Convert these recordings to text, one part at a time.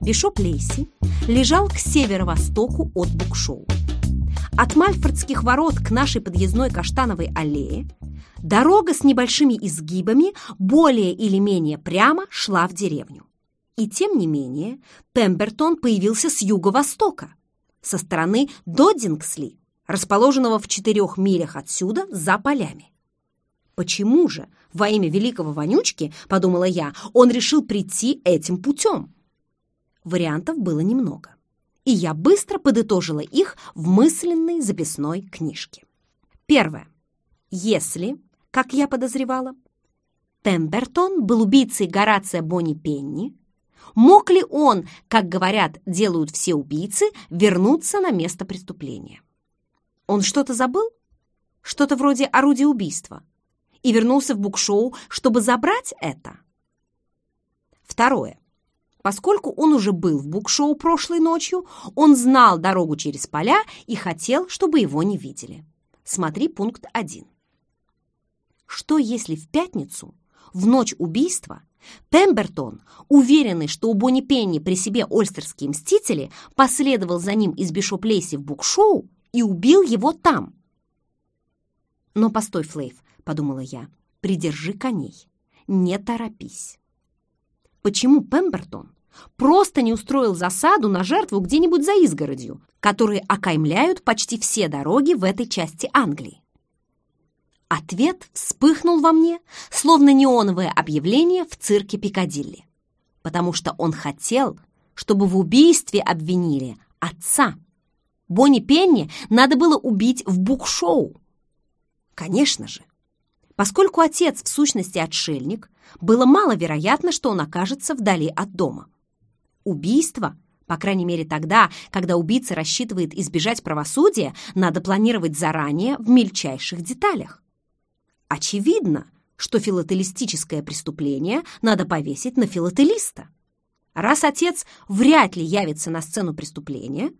Бишоп Лейси лежал к северо-востоку от Букшоу. От Мальфордских ворот к нашей подъездной каштановой аллее дорога с небольшими изгибами более или менее прямо шла в деревню. И тем не менее Пембертон появился с юго-востока, со стороны Доддингсли, расположенного в четырех милях отсюда за полями. Почему же, во имя великого вонючки, подумала я, он решил прийти этим путем? Вариантов было немного, и я быстро подытожила их в мысленной записной книжке. Первое. Если, как я подозревала, Пембертон был убийцей Горация Бонни Пенни, мог ли он, как говорят, делают все убийцы, вернуться на место преступления? Он что-то забыл? Что-то вроде орудия убийства? и вернулся в букшоу, чтобы забрать это? Второе. Поскольку он уже был в букшоу прошлой ночью, он знал дорогу через поля и хотел, чтобы его не видели. Смотри пункт 1. Что если в пятницу, в ночь убийства, Пембертон, уверенный, что у Бонни Пенни при себе ольстерские мстители, последовал за ним из Бишоп-Лейси в букшоу и убил его там? Но постой, Флейв, подумала я. «Придержи коней, не торопись». Почему Пембертон просто не устроил засаду на жертву где-нибудь за изгородью, которые окаймляют почти все дороги в этой части Англии? Ответ вспыхнул во мне, словно неоновое объявление в цирке Пикадилли. Потому что он хотел, чтобы в убийстве обвинили отца. Бонни Пенни надо было убить в букшоу. Конечно же, Поскольку отец в сущности отшельник, было маловероятно, что он окажется вдали от дома. Убийство, по крайней мере тогда, когда убийца рассчитывает избежать правосудия, надо планировать заранее в мельчайших деталях. Очевидно, что филателистическое преступление надо повесить на филателиста. Раз отец вряд ли явится на сцену преступления,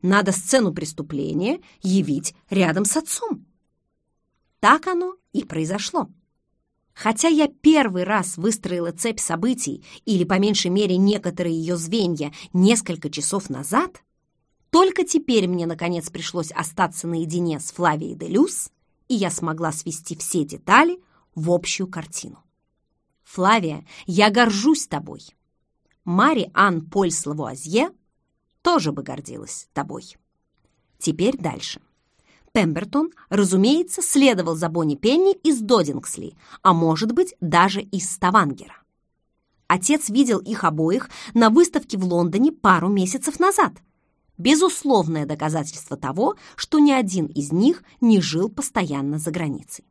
надо сцену преступления явить рядом с отцом. Так оно и произошло. Хотя я первый раз выстроила цепь событий, или, по меньшей мере, некоторые ее звенья, несколько часов назад, только теперь мне, наконец, пришлось остаться наедине с Флавией де Люс, и я смогла свести все детали в общую картину. «Флавия, я горжусь тобой. Мари Ан Польс Лавуазье тоже бы гордилась тобой. Теперь дальше. Пембертон, разумеется, следовал за Бонни Пенни из Додингсли, а может быть, даже из Ставангера. Отец видел их обоих на выставке в Лондоне пару месяцев назад. Безусловное доказательство того, что ни один из них не жил постоянно за границей.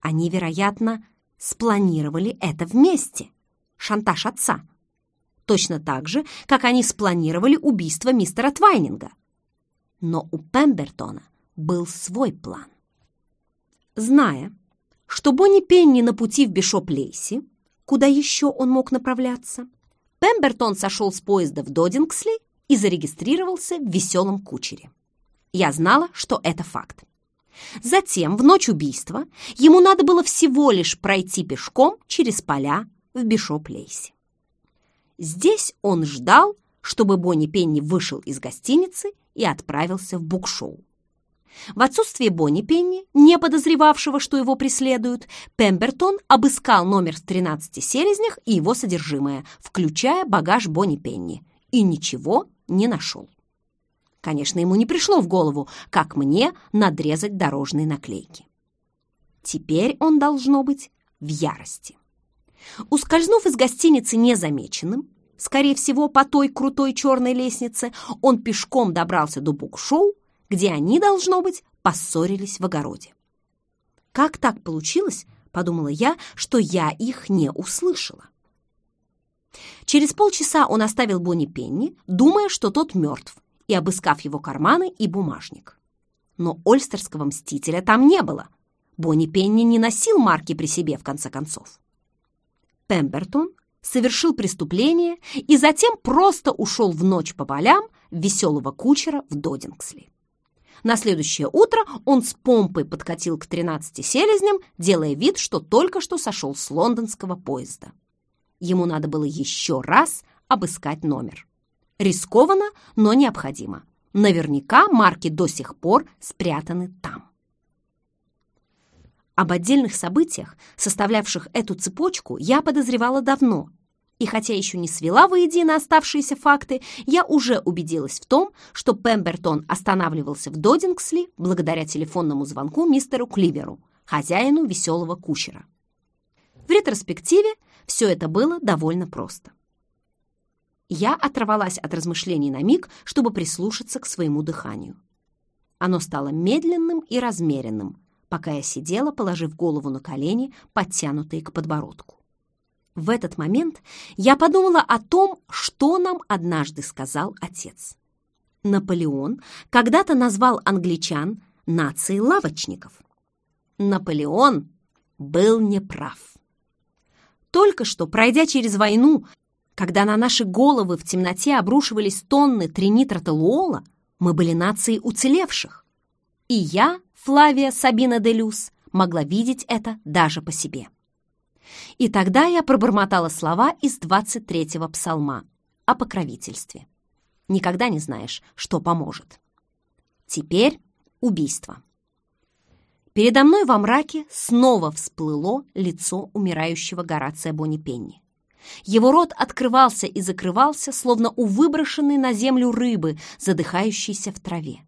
Они, вероятно, спланировали это вместе. Шантаж отца. Точно так же, как они спланировали убийство мистера Твайнинга. Но у Пембертона – был свой план. Зная, что Бонни Пенни на пути в Бишоп-Лейси, куда еще он мог направляться, Пембертон сошел с поезда в Додингсли и зарегистрировался в веселом кучере. Я знала, что это факт. Затем, в ночь убийства, ему надо было всего лишь пройти пешком через поля в Бишоп-Лейси. Здесь он ждал, чтобы Бонни Пенни вышел из гостиницы и отправился в букшоу. В отсутствие Бонни Пенни, не подозревавшего, что его преследуют, Пембертон обыскал номер в 13 селезнях и его содержимое, включая багаж Бонни Пенни, и ничего не нашел. Конечно, ему не пришло в голову, как мне надрезать дорожные наклейки. Теперь он должно быть в ярости. Ускользнув из гостиницы незамеченным, скорее всего, по той крутой черной лестнице, он пешком добрался до букшоу, где они, должно быть, поссорились в огороде. Как так получилось, подумала я, что я их не услышала. Через полчаса он оставил Бонни Пенни, думая, что тот мертв, и обыскав его карманы и бумажник. Но ольстерского мстителя там не было. Бонни Пенни не носил марки при себе, в конце концов. Пембертон совершил преступление и затем просто ушел в ночь по полям веселого кучера в Додингсли. На следующее утро он с помпой подкатил к 13 селезням, делая вид, что только что сошел с лондонского поезда. Ему надо было еще раз обыскать номер. Рискованно, но необходимо. Наверняка марки до сих пор спрятаны там. Об отдельных событиях, составлявших эту цепочку, я подозревала давно. И хотя еще не свела воедино оставшиеся факты, я уже убедилась в том, что Пембертон останавливался в Додингсли благодаря телефонному звонку мистеру Кливеру, хозяину веселого кучера. В ретроспективе все это было довольно просто. Я оторвалась от размышлений на миг, чтобы прислушаться к своему дыханию. Оно стало медленным и размеренным, пока я сидела, положив голову на колени, подтянутые к подбородку. В этот момент я подумала о том, что нам однажды сказал отец. Наполеон когда-то назвал англичан нацией лавочников. Наполеон был неправ. Только что, пройдя через войну, когда на наши головы в темноте обрушивались тонны тринитротолуола, мы были нацией уцелевших. И я Флавия Сабина де Люс могла видеть это даже по себе. И тогда я пробормотала слова из 23-го псалма о покровительстве. Никогда не знаешь, что поможет. Теперь убийство. Передо мной во мраке снова всплыло лицо умирающего Горация Бонни Его рот открывался и закрывался, словно у выброшенной на землю рыбы, задыхающейся в траве.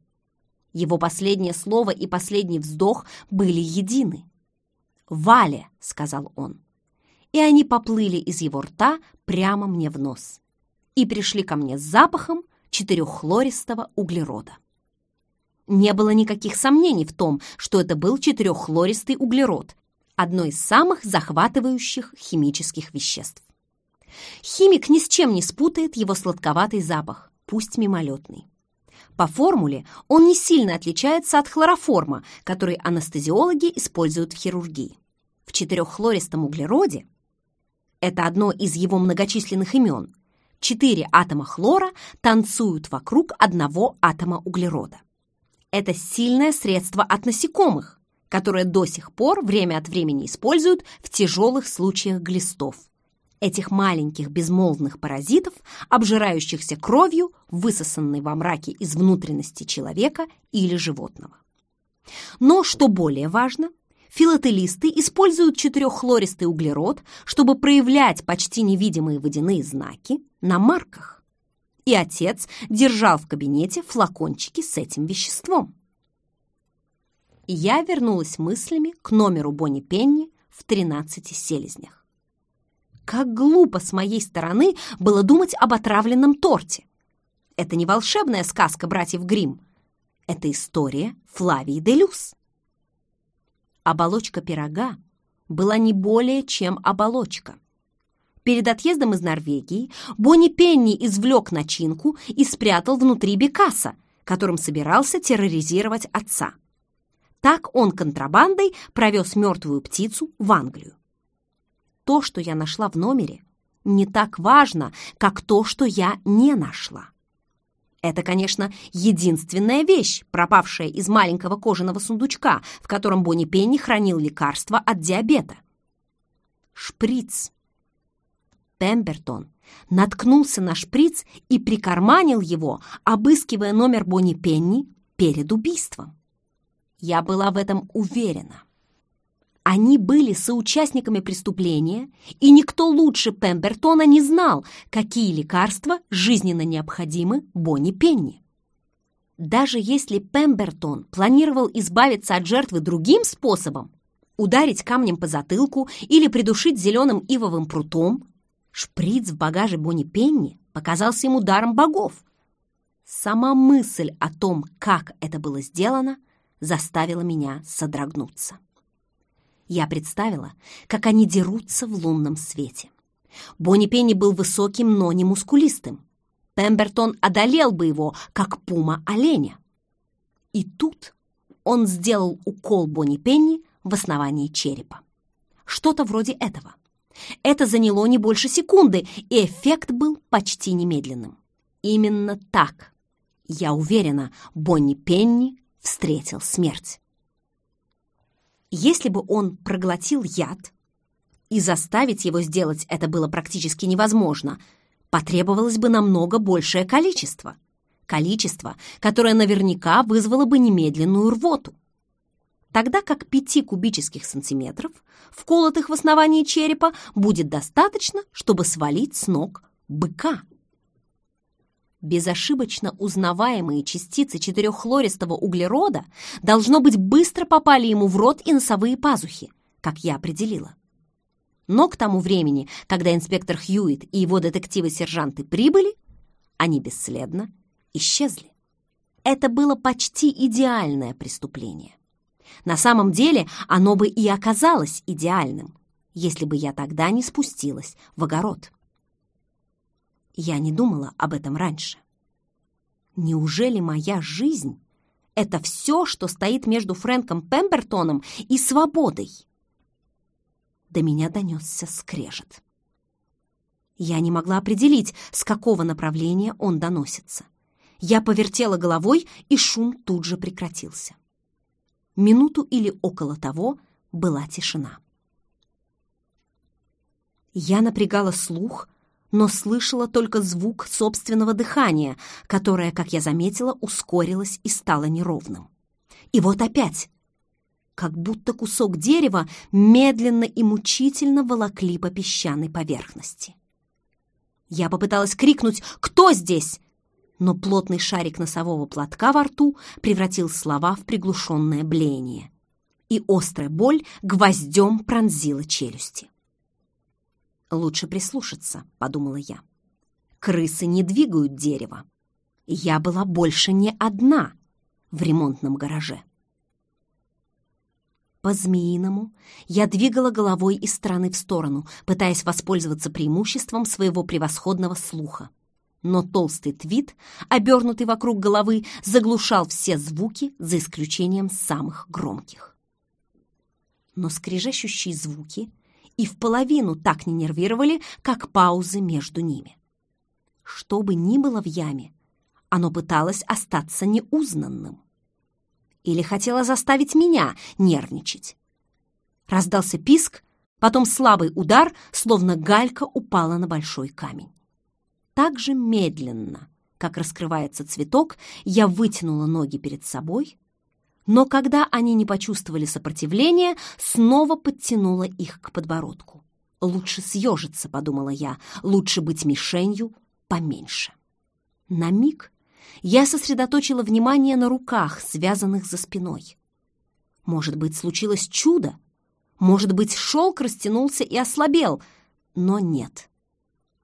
Его последнее слово и последний вздох были едины. «Валя!» — сказал он. И они поплыли из его рта прямо мне в нос и пришли ко мне с запахом четыреххлористого углерода. Не было никаких сомнений в том, что это был четыреххлористый углерод, одно из самых захватывающих химических веществ. Химик ни с чем не спутает его сладковатый запах, пусть мимолетный. По формуле он не сильно отличается от хлороформа, который анестезиологи используют в хирургии. В четыреххлористом углероде, это одно из его многочисленных имен, четыре атома хлора танцуют вокруг одного атома углерода. Это сильное средство от насекомых, которое до сих пор время от времени используют в тяжелых случаях глистов этих маленьких безмолвных паразитов, обжирающихся кровью, высосанной во мраке из внутренности человека или животного. Но, что более важно, филателисты используют четыреххлористый углерод, чтобы проявлять почти невидимые водяные знаки на марках. И отец держал в кабинете флакончики с этим веществом. я вернулась мыслями к номеру Бонни Пенни в 13 селезнях. Как глупо с моей стороны было думать об отравленном торте. Это не волшебная сказка братьев Гримм. Это история Флавии де Люс. Оболочка пирога была не более чем оболочка. Перед отъездом из Норвегии Бонни Пенни извлек начинку и спрятал внутри Бекаса, которым собирался терроризировать отца. Так он контрабандой провез мертвую птицу в Англию то, что я нашла в номере, не так важно, как то, что я не нашла. Это, конечно, единственная вещь, пропавшая из маленького кожаного сундучка, в котором Бонни Пенни хранил лекарство от диабета. Шприц. Пембертон наткнулся на шприц и прикарманил его, обыскивая номер Бонни Пенни перед убийством. Я была в этом уверена. Они были соучастниками преступления, и никто лучше Пембертона не знал, какие лекарства жизненно необходимы Бонни Пенни. Даже если Пембертон планировал избавиться от жертвы другим способом, ударить камнем по затылку или придушить зеленым ивовым прутом, шприц в багаже Бонни Пенни показался ему даром богов. Сама мысль о том, как это было сделано, заставила меня содрогнуться я представила, как они дерутся в лунном свете. Бонни Пенни был высоким, но не мускулистым. Пембертон одолел бы его, как пума оленя. И тут он сделал укол Бонни Пенни в основании черепа. Что-то вроде этого. Это заняло не больше секунды, и эффект был почти немедленным. Именно так, я уверена, Бонни Пенни встретил смерть. Если бы он проглотил яд, и заставить его сделать это было практически невозможно, потребовалось бы намного большее количество. Количество, которое наверняка вызвало бы немедленную рвоту. Тогда как 5 кубических сантиметров, вколотых в основании черепа, будет достаточно, чтобы свалить с ног быка. Безошибочно узнаваемые частицы четыреххлористого углерода должно быть быстро попали ему в рот и носовые пазухи, как я определила. Но к тому времени, когда инспектор Хьюит и его детективы-сержанты прибыли, они бесследно исчезли. Это было почти идеальное преступление. На самом деле оно бы и оказалось идеальным, если бы я тогда не спустилась в огород. Я не думала об этом раньше. Неужели моя жизнь — это все, что стоит между Фрэнком Пембертоном и свободой? До меня донесся скрежет. Я не могла определить, с какого направления он доносится. Я повертела головой, и шум тут же прекратился. Минуту или около того была тишина. Я напрягала слух, но слышала только звук собственного дыхания, которое, как я заметила, ускорилось и стало неровным. И вот опять, как будто кусок дерева медленно и мучительно волокли по песчаной поверхности. Я попыталась крикнуть «Кто здесь?», но плотный шарик носового платка во рту превратил слова в приглушенное блеяние, и острая боль гвоздем пронзила челюсти. «Лучше прислушаться», — подумала я. «Крысы не двигают дерево. Я была больше не одна в ремонтном гараже». По-змеиному я двигала головой из стороны в сторону, пытаясь воспользоваться преимуществом своего превосходного слуха. Но толстый твит, обернутый вокруг головы, заглушал все звуки, за исключением самых громких. Но скрежещущие звуки и в половину так не нервировали, как паузы между ними. Что бы ни было в яме, оно пыталось остаться неузнанным. Или хотело заставить меня нервничать. Раздался писк, потом слабый удар, словно галька упала на большой камень. Так же медленно, как раскрывается цветок, я вытянула ноги перед собой, но когда они не почувствовали сопротивления, снова подтянула их к подбородку. «Лучше съежиться», — подумала я, — «лучше быть мишенью поменьше». На миг я сосредоточила внимание на руках, связанных за спиной. Может быть, случилось чудо? Может быть, шелк растянулся и ослабел? Но нет.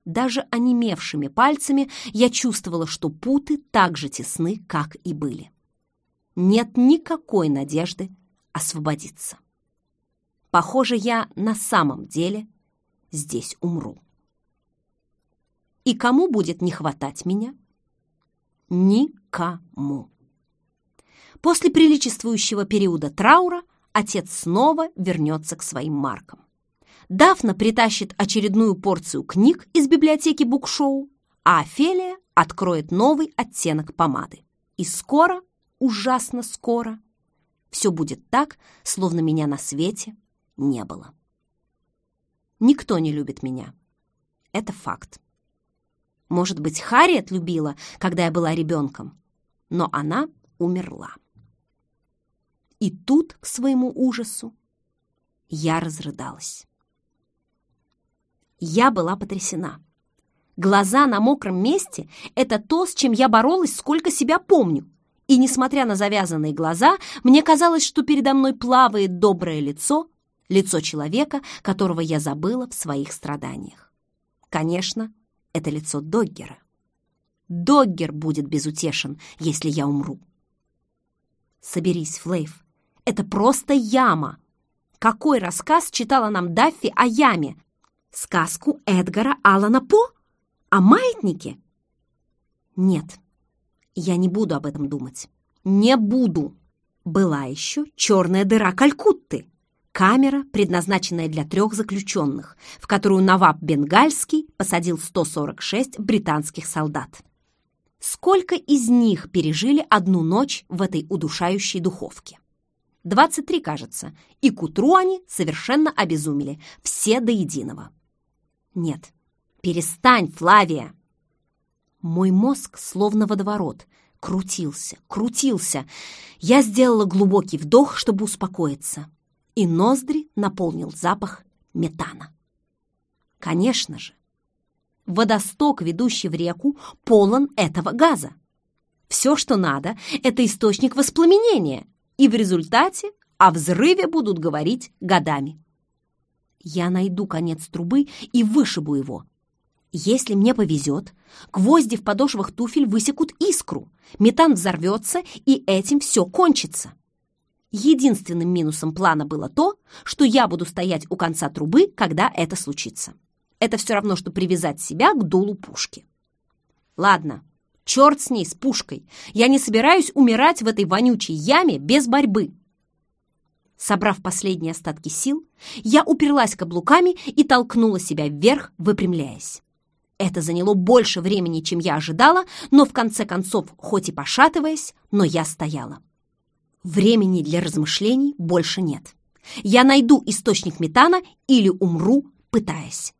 Даже онемевшими пальцами я чувствовала, что путы так же тесны, как и были нет никакой надежды освободиться. Похоже, я на самом деле здесь умру. И кому будет не хватать меня? Никому. После приличествующего периода траура отец снова вернется к своим маркам. Дафна притащит очередную порцию книг из библиотеки букшоу, а Офелия откроет новый оттенок помады. И скоро ужасно скоро все будет так, словно меня на свете не было. Никто не любит меня. Это факт. Может быть, Харриет любила, когда я была ребенком, но она умерла. И тут, к своему ужасу, я разрыдалась. Я была потрясена. Глаза на мокром месте — это то, с чем я боролась, сколько себя помню. И, несмотря на завязанные глаза, мне казалось, что передо мной плавает доброе лицо, лицо человека, которого я забыла в своих страданиях. Конечно, это лицо Доггера. Доггер будет безутешен, если я умру. Соберись, Флейв, это просто яма. Какой рассказ читала нам Даффи о яме? Сказку Эдгара Аллана По? О маятнике? Нет, я не буду об этом думать. Не буду. Была еще черная дыра Калькутты. Камера, предназначенная для трех заключенных, в которую Наваб Бенгальский посадил 146 британских солдат. Сколько из них пережили одну ночь в этой удушающей духовке? 23, кажется, и к утру они совершенно обезумели, все до единого. Нет, «Перестань, Флавия!» Мой мозг, словно водоворот, крутился, крутился. Я сделала глубокий вдох, чтобы успокоиться, и ноздри наполнил запах метана. Конечно же, водосток, ведущий в реку, полон этого газа. Все, что надо, это источник воспламенения, и в результате о взрыве будут говорить годами. Я найду конец трубы и вышибу его. Если мне повезет, гвозди в подошвах туфель высекут искру, метан взорвется, и этим все кончится. Единственным минусом плана было то, что я буду стоять у конца трубы, когда это случится. Это все равно, что привязать себя к дулу пушки. Ладно, черт с ней, с пушкой. Я не собираюсь умирать в этой вонючей яме без борьбы. Собрав последние остатки сил, я уперлась каблуками и толкнула себя вверх, выпрямляясь. Это заняло больше времени, чем я ожидала, но в конце концов, хоть и пошатываясь, но я стояла. Времени для размышлений больше нет. Я найду источник метана или умру, пытаясь.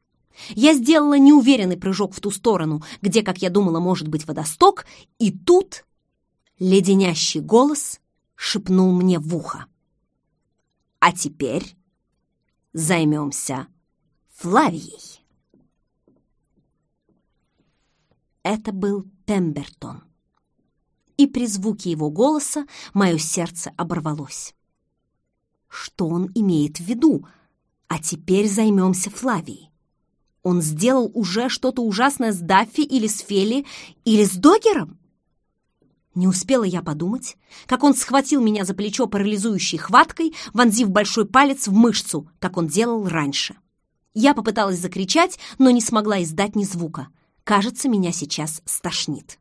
Я сделала неуверенный прыжок в ту сторону, где, как я думала, может быть водосток, и тут леденящий голос шепнул мне в ухо. А теперь займемся Флавией. Это был Пембертон. И при звуке его голоса мое сердце оборвалось. Что он имеет в виду? А теперь займемся Флавией. Он сделал уже что-то ужасное с Даффи или с Фели, или с Догером? Не успела я подумать, как он схватил меня за плечо парализующей хваткой, вонзив большой палец в мышцу, как он делал раньше. Я попыталась закричать, но не смогла издать ни звука. Кажется, меня сейчас стошнит.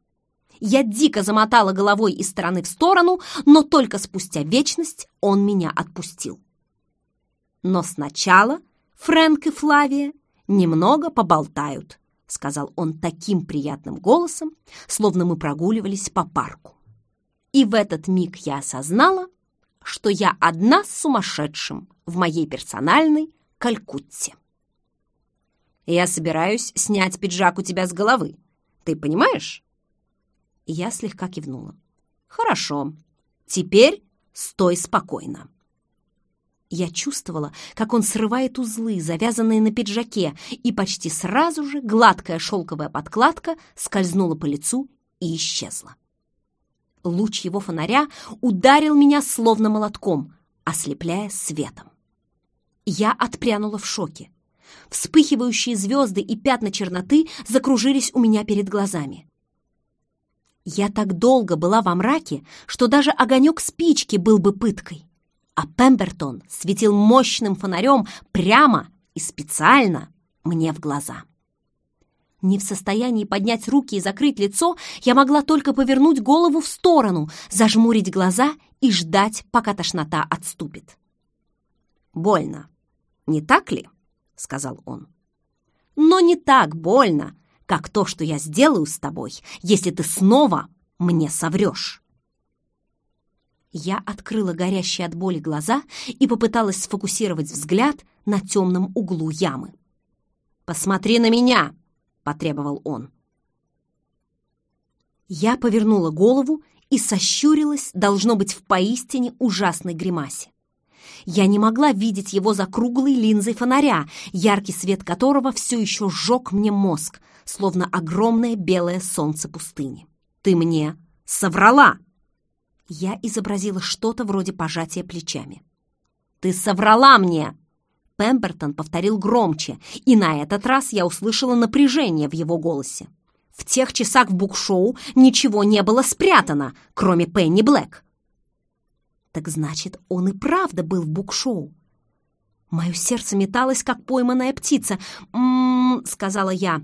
Я дико замотала головой из стороны в сторону, но только спустя вечность он меня отпустил. Но сначала Фрэнк и Флавия немного поболтают, — сказал он таким приятным голосом, словно мы прогуливались по парку. И в этот миг я осознала, что я одна с сумасшедшим в моей персональной Калькутте. «Я собираюсь снять пиджак у тебя с головы. Ты понимаешь?» Я слегка кивнула. «Хорошо. Теперь стой спокойно». Я чувствовала, как он срывает узлы, завязанные на пиджаке, и почти сразу же гладкая шелковая подкладка скользнула по лицу и исчезла. Луч его фонаря ударил меня словно молотком, ослепляя светом. Я отпрянула в шоке. Вспыхивающие звезды и пятна черноты закружились у меня перед глазами. Я так долго была во мраке, что даже огонек спички был бы пыткой а Пембертон светил мощным фонарем прямо и специально мне в глаза. Не в состоянии поднять руки и закрыть лицо, я могла только повернуть голову в сторону, зажмурить глаза и ждать, пока тошнота отступит. «Больно, не так ли?» — сказал он. «Но не так больно, как то, что я сделаю с тобой, если ты снова мне соврешь». Я открыла горящие от боли глаза и попыталась сфокусировать взгляд на темном углу ямы. «Посмотри на меня!» — потребовал он. Я повернула голову и сощурилась, должно быть, в поистине ужасной гримасе. Я не могла видеть его за круглой линзой фонаря, яркий свет которого все еще сжег мне мозг, словно огромное белое солнце пустыни. «Ты мне соврала!» Я изобразила что-то вроде пожатия плечами. «Ты соврала мне!» Пембертон повторил громче, и на этот раз я услышала напряжение в его голосе. В тех часах в букшоу ничего не было спрятано, кроме Пенни Блэк. Так значит, он и правда был в букшоу. Мое сердце металось, как пойманная птица. «М-м-м», сказала я.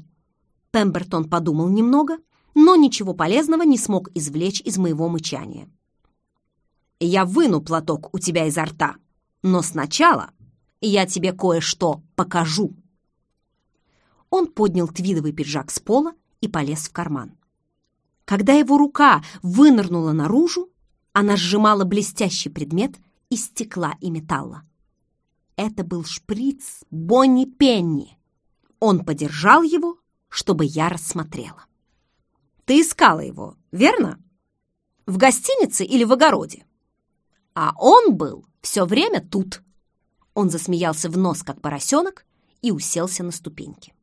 Пембертон подумал немного, но ничего полезного не смог извлечь из моего мычания. Я выну платок у тебя изо рта, но сначала я тебе кое-что покажу». Он поднял твидовый пиджак с пола и полез в карман. Когда его рука вынырнула наружу, она сжимала блестящий предмет из стекла и металла. Это был шприц Бонни Пенни. Он подержал его, чтобы я рассмотрела. Ты искала его, верно? В гостинице или в огороде? А он был все время тут. Он засмеялся в нос, как поросенок, и уселся на ступеньки.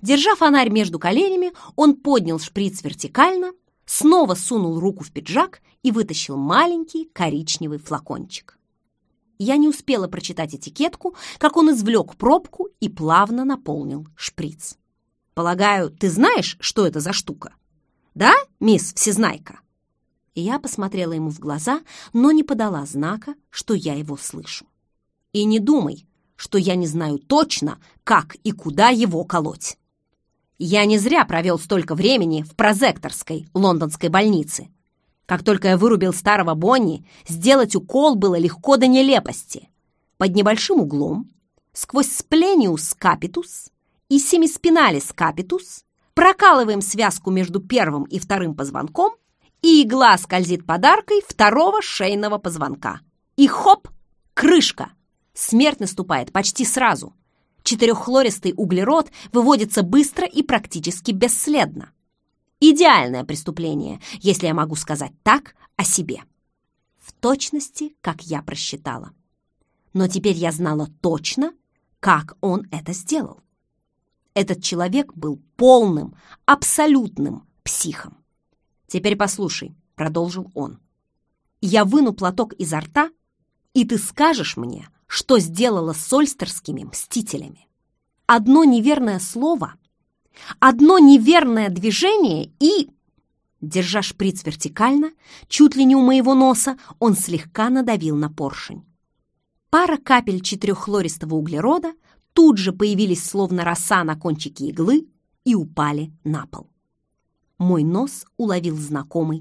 Держа фонарь между коленями, он поднял шприц вертикально, снова сунул руку в пиджак и вытащил маленький коричневый флакончик. Я не успела прочитать этикетку, как он извлек пробку и плавно наполнил шприц. «Полагаю, ты знаешь, что это за штука?» Да, мисс Всезнайка?» И я посмотрела ему в глаза, но не подала знака, что я его слышу. «И не думай, что я не знаю точно, как и куда его колоть. Я не зря провел столько времени в прозекторской лондонской больнице. Как только я вырубил старого Бонни, сделать укол было легко до нелепости. Под небольшим углом, сквозь сплениус капитус и семиспиналис капитус, прокалываем связку между первым и вторым позвонком, и игла скользит подаркой второго шейного позвонка. И хоп, крышка! Смерть наступает почти сразу. Четыреххлористый углерод выводится быстро и практически бесследно. Идеальное преступление, если я могу сказать так о себе. В точности, как я просчитала. Но теперь я знала точно, как он это сделал. Этот человек был полным, абсолютным психом. «Теперь послушай», — продолжил он. «Я выну платок изо рта, и ты скажешь мне, что сделала с сольстерскими мстителями. Одно неверное слово, одно неверное движение и...» Держа шприц вертикально, чуть ли не у моего носа, он слегка надавил на поршень. Пара капель четыреххлористого углерода тут же появились словно роса на кончике иглы и упали на пол. Мой нос уловил знакомый